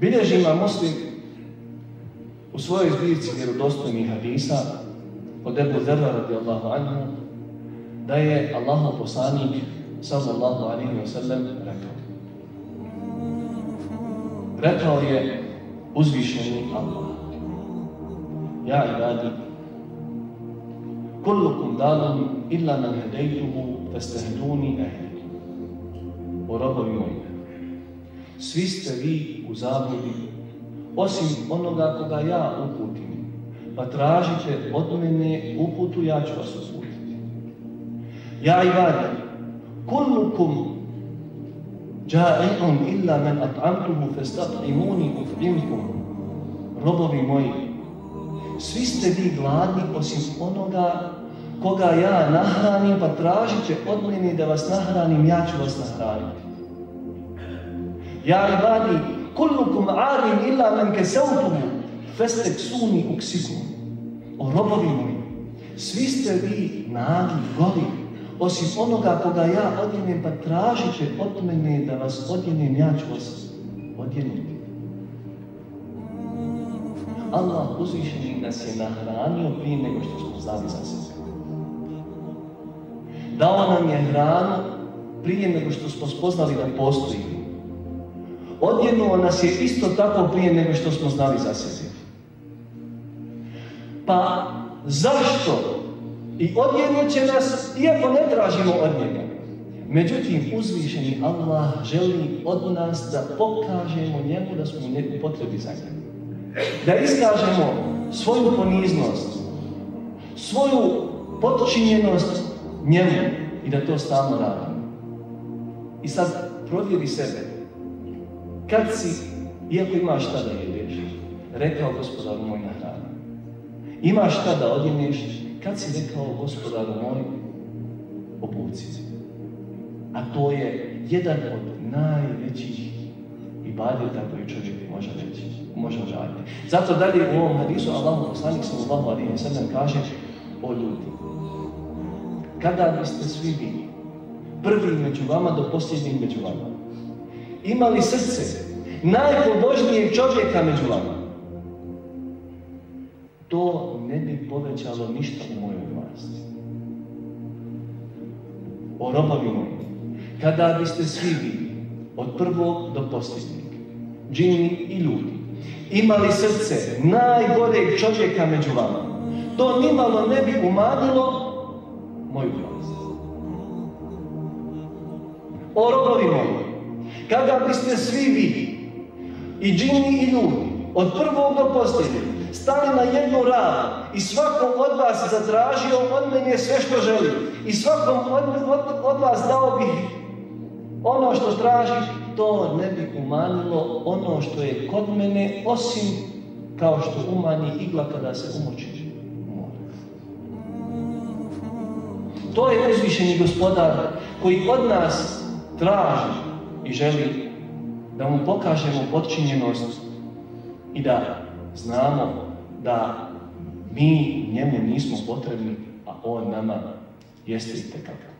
Bilježi ima muslim u svojoj zbirci vjerodostojnih hadisa od Ebu Zerra radijallahu anhu da je Allahu poslanik sallallahu alaihi wa sallam rekao. Rekao je uzvišeni Allah. Ja ibadi, kullukum dalom illa man hedejtuhu festehduni ehli. O robovi moji, svi ste vi u zabludi, osim onoga koga ja uputim, pa tražite od mene uputu, ja ću vas uputiti. Ja ibadi, kullukum Ja'ikun illa men at'amtuhu festat'imuni uf'imkum. Robovi moji, svi ste vi gladni osim onoga koga ja nahranim, pa tražite od mene da vas nahranim, ja ću vas nahraniti. Ja ibadi, kullukum arim illa men kesautuhu, festeksuni uksikum. O robovi moji, svi ste vi nagli, goli, osim onoga koga ja odjenem, pa tražite od mene da vas odjenem, ja ću vas odjenuti. Allah uzvišeni nas je nahranio prije nego što smo znali za sebe. Dao nam je hranu prije nego što smo spoznali da postoji. Odjenuo nas je isto tako prije nego što smo znali za sebe. Pa zašto i odjenut će nas, iako ne tražimo od njega. Međutim, uzvišeni Allah želi od nas da pokažemo njemu da smo u potrebi za njega. Da iskažemo svoju poniznost, svoju potčinjenost njemu i da to stalno radimo. I sad provjeri sebe. Kad si, iako imaš šta da jedeš, rekao gospodar moj na hranu. Imaš šta da odjeneš, kad si rekao gospodaru moj, obuci. A to je jedan od najvećih ibadeta koji čovjek može reći, može raditi. Zato dalje u ovom hadisu Allah poslanik sallallahu alaihi sallam kaže o ljudi. Kada biste svi bili prvi među vama do posljednjih među vama, imali srce najpobožnijeg čovjeka među vama, to ne bi povećalo ništa u mojoj vlasti. O robovi moji, kada biste svi bili, od prvog do posljednjeg, džini i ljudi, imali srce najgoreg čovjeka među vama, to nimalo ne bi umanjilo moju vlast. O robovi moji, kada biste svi vi, i džini i ljudi, od prvog do posljednjeg, stali na jednu ranu i svakom od vas zatražio od mene sve što želi i svakom od vas dao bih ono što traži, to ne bi umanilo ono što je kod mene, osim kao što umanji igla kada se umoči To je uzvišeni gospodar koji od nas traži i želi da mu pokažemo podčinjenost i da znamo da mi njemu nismo potrebni, a on nama jeste i tekako.